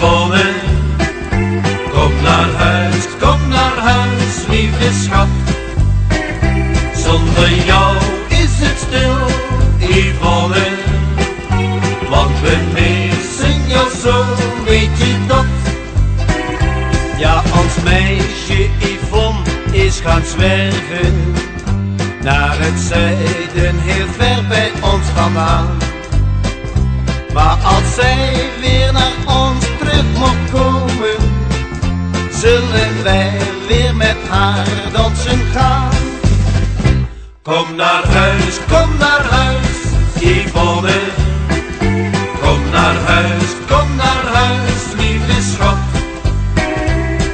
Kom naar huis, kom naar huis, lieve schat. Zonder jou is het stil, Yvonne. Want we missen jou zo, weet je dat? Ja, als meisje Yvonne is gaan zwerven. Naar het zuiden, heel ver bij ons vandaan. Maar als zij weer naar ons wij weer met haar dansen gaan. Kom naar huis, kom naar huis, Yvonne. Kom naar huis, kom naar huis, lieve schat.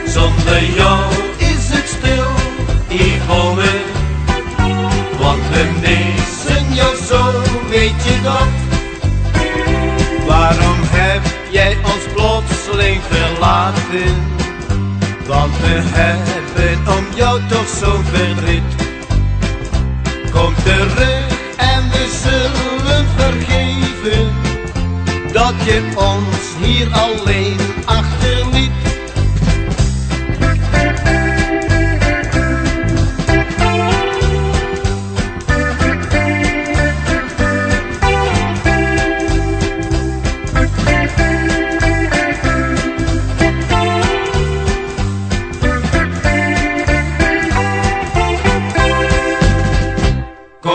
Zonder jou is het stil, Yvonne. Want we missen jou zo, weet je dat? Waarom heb jij ons plotseling verlaten? Want we hebben om jou toch zo verdriet. Kom terug en we zullen vergeven dat je ons hier alleen achterliet.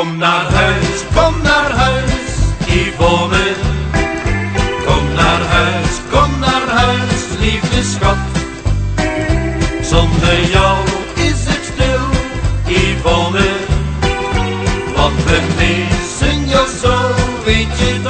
Kom naar huis, kom naar huis, Yvonne. Kom naar huis, kom naar huis, lieve schat. Zonder jou is het stil, Yvonne. Want we missen jou zo, weet je